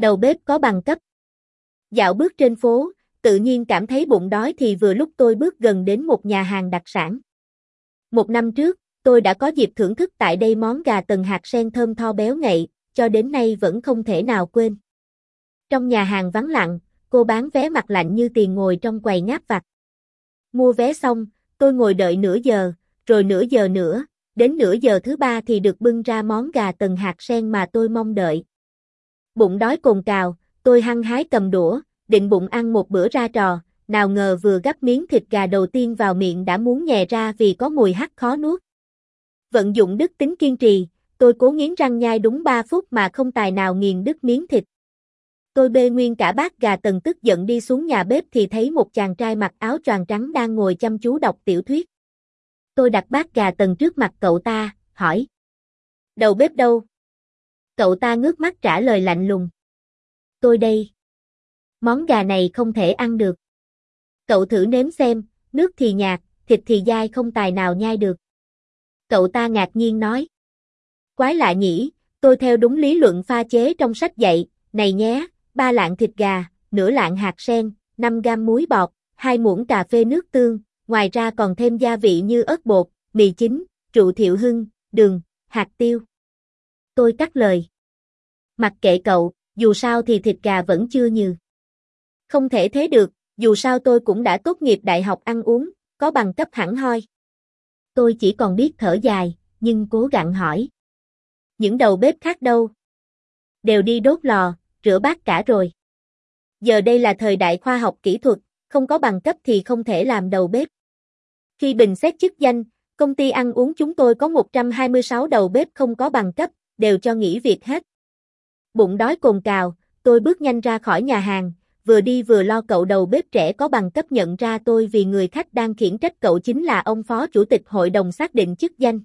Đầu bếp có bằng cấp. Dạo bước trên phố, tự nhiên cảm thấy bụng đói thì vừa lúc tôi bước gần đến một nhà hàng đặc sản. Một năm trước, tôi đã có dịp thưởng thức tại đây món gà tần hạt sen thơm tho béo ngậy, cho đến nay vẫn không thể nào quên. Trong nhà hàng vắng lặng, cô bán vé mặt lạnh như tiền ngồi trong quầy ngáp vặt. Mua vé xong, tôi ngồi đợi nửa giờ, rồi nửa giờ nữa, đến nửa giờ thứ ba thì được bưng ra món gà tần hạt sen mà tôi mong đợi. Bụng đói cồn cào, tôi hăng hái cầm đũa, định bụng ăn một bữa ra trò, nào ngờ vừa gắp miếng thịt gà đầu tiên vào miệng đã muốn nhè ra vì có mùi hắc khó nuốt. Vận dụng đức tính kiên trì, tôi cố nghiến răng nhai đúng 3 phút mà không tài nào nghiền đứt miếng thịt. Tôi bê nguyên cả bát gà tần tức giận đi xuống nhà bếp thì thấy một chàng trai mặc áo choàng trắng đang ngồi chăm chú đọc tiểu thuyết. Tôi đặt bát gà tần trước mặt cậu ta, hỏi. Đầu bếp đâu? Cậu ta ngước mắt trả lời lạnh lùng. Tôi đây. Món gà này không thể ăn được. Cậu thử nếm xem, nước thì nhạt, thịt thì dai không tài nào nhai được. Cậu ta ngạc nhiên nói. Quái lạ nhỉ, tôi theo đúng lý luận pha chế trong sách dạy, này nhé, ba lạng thịt gà, nửa lạng hạt sen, 5 gam muối bọt, hai muỗng cà phê nước tương, ngoài ra còn thêm gia vị như ớt bột, mì chính, rượu thiệu hưng, đường, hạt tiêu. Tôi cắt lời. Mặc kệ cậu, dù sao thì thịt gà vẫn chưa như. Không thể thế được, dù sao tôi cũng đã tốt nghiệp đại học ăn uống, có bằng cấp hẳn hoi. Tôi chỉ còn biết thở dài, nhưng cố gắng hỏi. Những đầu bếp khác đâu? Đều đi đốt lò, rửa bát cả rồi. Giờ đây là thời đại khoa học kỹ thuật, không có bằng cấp thì không thể làm đầu bếp. Khi bình xét chức danh, công ty ăn uống chúng tôi có 126 đầu bếp không có bằng cấp, đều cho nghỉ việc hết. Bụng đói cồn cào, tôi bước nhanh ra khỏi nhà hàng, vừa đi vừa lo cậu đầu bếp trẻ có bằng cấp nhận ra tôi vì người khách đang khiển trách cậu chính là ông phó chủ tịch hội đồng xác định chức danh.